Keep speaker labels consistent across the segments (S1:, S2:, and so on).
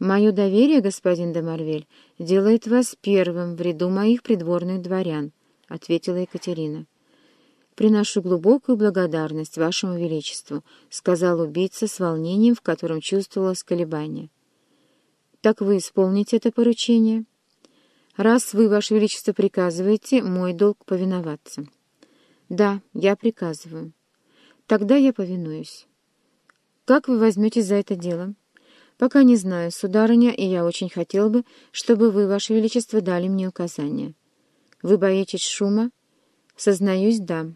S1: «Мое доверие, господин де Марвель, делает вас первым в ряду моих придворных дворян», — ответила Екатерина. «Приношу глубокую благодарность вашему величеству», — сказал убийца с волнением, в котором чувствовалось колебание. «Так вы исполните это поручение?» «Раз вы, ваше величество, приказываете, мой долг повиноваться». «Да, я приказываю». «Тогда я повинуюсь». «Как вы возьметесь за это дело?» «Пока не знаю, сударыня, и я очень хотел бы, чтобы вы, ваше величество, дали мне указания». «Вы боитесь шума?» «Сознаюсь, да».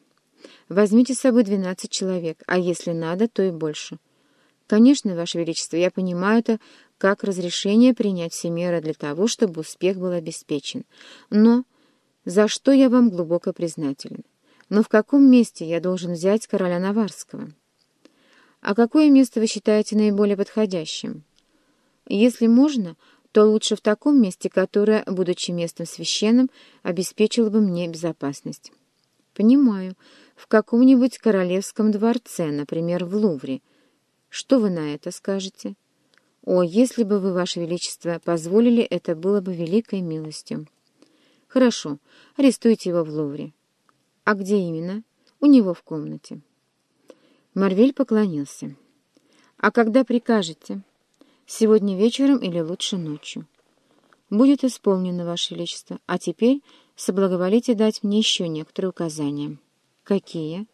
S1: «Возьмите с собой двенадцать человек, а если надо, то и больше». «Конечно, ваше величество, я понимаю это как разрешение принять все меры для того, чтобы успех был обеспечен. Но за что я вам глубоко признателен? Но в каком месте я должен взять короля Наварского?» А какое место вы считаете наиболее подходящим? Если можно, то лучше в таком месте, которое, будучи местом священным, обеспечило бы мне безопасность. Понимаю. В каком-нибудь королевском дворце, например, в Лувре. Что вы на это скажете? О, если бы вы, Ваше Величество, позволили, это было бы великой милостью. Хорошо, арестуйте его в Лувре. А где именно? У него в комнате. Марвель поклонился. «А когда прикажете? Сегодня вечером или лучше ночью?» «Будет исполнено, Ваше Величество. А теперь соблаговолите дать мне еще некоторые указания». «Какие?»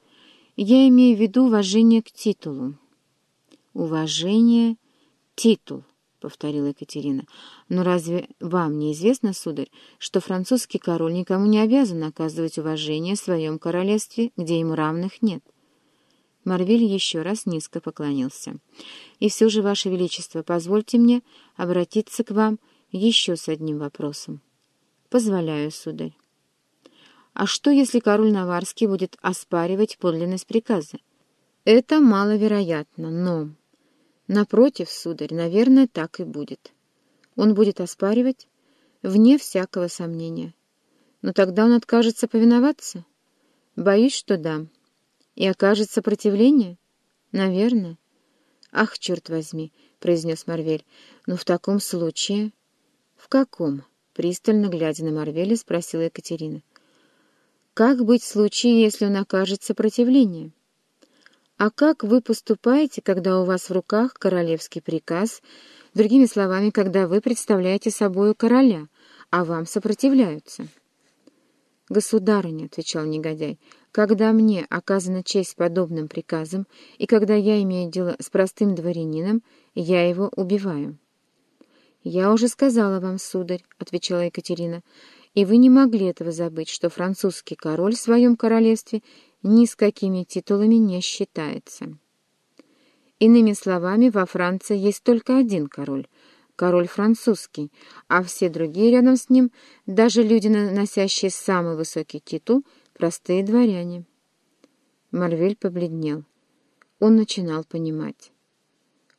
S1: «Я имею в виду уважение к титулу». «Уважение, титул», — повторила Екатерина. «Но разве вам не известно, сударь, что французский король никому не обязан оказывать уважение в своем королевстве, где ему равных нет?» Марвель еще раз низко поклонился. «И все же, Ваше Величество, позвольте мне обратиться к вам еще с одним вопросом». «Позволяю, сударь». «А что, если король Наварский будет оспаривать подлинность приказа?» «Это маловероятно, но...» «Напротив, сударь, наверное, так и будет. Он будет оспаривать?» «Вне всякого сомнения. Но тогда он откажется повиноваться?» «Боюсь, что да». И окажет сопротивление? Наверное. Ах, черт возьми, произнес Марвель. Но в таком случае... В каком? Пристально глядя на Марвеля, спросила Екатерина. Как быть в случае, если он окажет сопротивление? А как вы поступаете, когда у вас в руках королевский приказ, другими словами, когда вы представляете собою короля, а вам сопротивляются? «Государыня», — отвечал негодяй, — «когда мне оказана честь подобным приказом, и когда я имею дело с простым дворянином, я его убиваю». «Я уже сказала вам, сударь», — отвечала Екатерина, — «и вы не могли этого забыть, что французский король в своем королевстве ни с какими титулами не считается». Иными словами, во Франции есть только один король — король французский, а все другие рядом с ним, даже люди, носящие самый высокий титул, простые дворяне. Марвель побледнел. Он начинал понимать.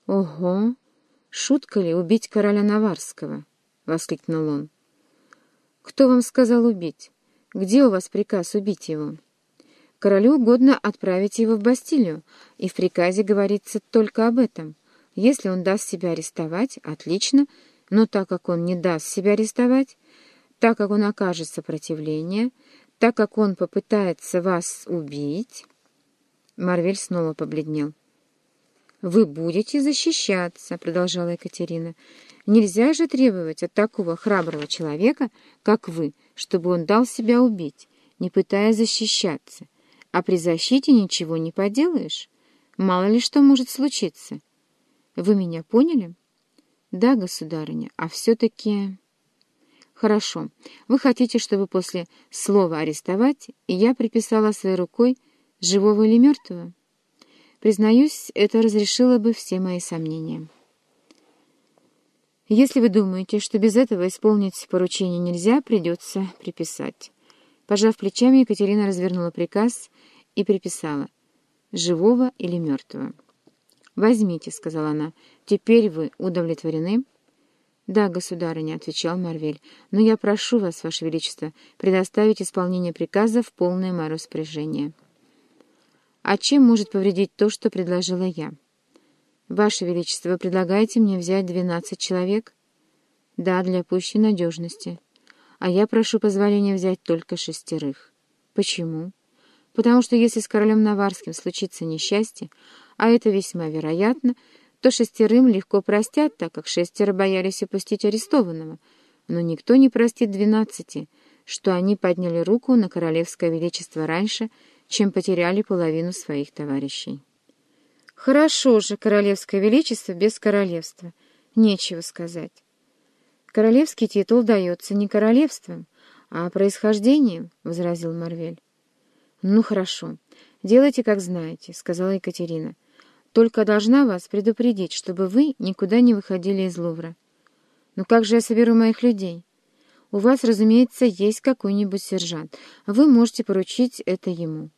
S1: «Ого! Шутка ли убить короля Наварского?» — воскликнул он. «Кто вам сказал убить? Где у вас приказ убить его?» «Королю угодно отправить его в Бастилию, и в приказе говорится только об этом». Если он даст себя арестовать, отлично, но так как он не даст себя арестовать, так как он окажет сопротивление, так как он попытается вас убить...» Марвель снова побледнел. «Вы будете защищаться», — продолжала Екатерина. «Нельзя же требовать от такого храброго человека, как вы, чтобы он дал себя убить, не пытаясь защищаться. А при защите ничего не поделаешь. Мало ли что может случиться». Вы меня поняли? Да, государыня, а все-таки... Хорошо. Вы хотите, чтобы после слова «арестовать» я приписала своей рукой живого или мертвого? Признаюсь, это разрешило бы все мои сомнения. Если вы думаете, что без этого исполнить поручение нельзя, придется приписать. Пожав плечами, Екатерина развернула приказ и приписала «живого или мертвого». «Возьмите», — сказала она. «Теперь вы удовлетворены?» «Да, государыня», — отвечал Марвель, — «но я прошу вас, ваше величество, предоставить исполнение приказа в полное мое распоряжение». «А чем может повредить то, что предложила я?» «Ваше Величество, вы предлагаете мне взять двенадцать человек?» «Да, для пущей надежности. А я прошу позволения взять только шестерых». «Почему?» «Потому что если с королем Наварским случится несчастье, а это весьма вероятно, то шестерым легко простят, так как шестеро боялись упустить арестованного, но никто не простит двенадцати, что они подняли руку на королевское величество раньше, чем потеряли половину своих товарищей. Хорошо же, королевское величество без королевства. Нечего сказать. Королевский титул дается не королевством, а происхождением, — возразил Марвель. Ну, хорошо. Делайте, как знаете, — сказала Екатерина. Только должна вас предупредить, чтобы вы никуда не выходили из Лувра. Ну как же я соберу моих людей? У вас, разумеется, есть какой-нибудь сержант. Вы можете поручить это ему.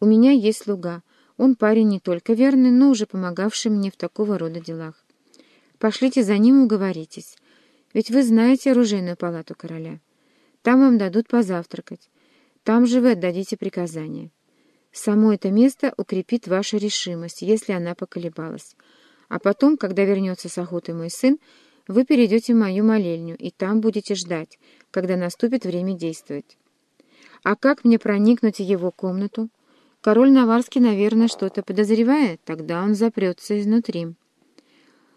S1: У меня есть слуга. Он парень не только верный, но уже помогавший мне в такого рода делах. Пошлите за ним и уговоритесь. Ведь вы знаете оружейную палату короля. Там вам дадут позавтракать. Там же вы отдадите приказание. Само это место укрепит вашу решимость, если она поколебалась. А потом, когда вернется с охоты мой сын, вы перейдете в мою молельню, и там будете ждать, когда наступит время действовать. А как мне проникнуть в его комнату? Король Наварский, наверное, что-то подозревает, тогда он запрется изнутри.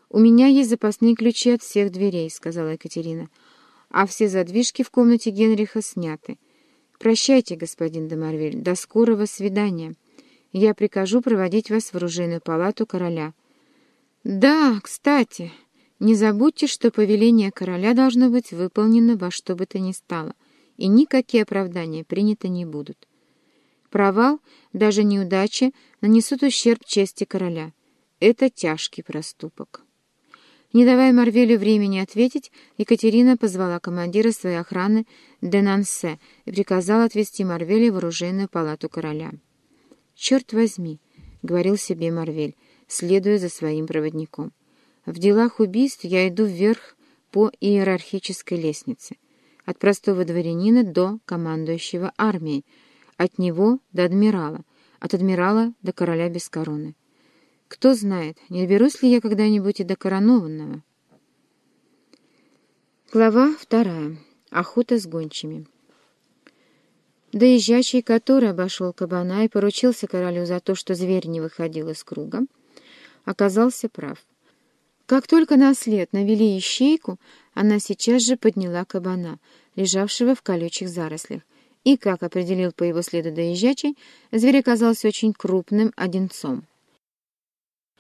S1: «У меня есть запасные ключи от всех дверей», — сказала Екатерина, «а все задвижки в комнате Генриха сняты. Прощайте, господин де Марвиль, до скорого свидания. Я прикажу проводить вас в оружейную палату короля». «Да, кстати...» Не забудьте, что повеление короля должно быть выполнено во что бы то ни стало, и никакие оправдания приняты не будут. Провал, даже неудача, нанесут ущерб чести короля. Это тяжкий проступок. Не давая Марвелю времени ответить, Екатерина позвала командира своей охраны Денансе и приказала отвезти Марвеля в оружейную палату короля. «Черт возьми!» — говорил себе Марвель, следуя за своим проводником. В делах убийств я иду вверх по иерархической лестнице, от простого дворянина до командующего армией, от него до адмирала, от адмирала до короля без короны. Кто знает, не доберусь ли я когда-нибудь и до коронованного. Глава вторая. Охота с гончими. Доезжачий, который обошел кабана и поручился королю за то, что зверь не выходил из круга, оказался прав. Как только на след навели ищейку, она сейчас же подняла кабана, лежавшего в колючих зарослях, и, как определил по его следу доезжачий, зверь оказался очень крупным одинцом.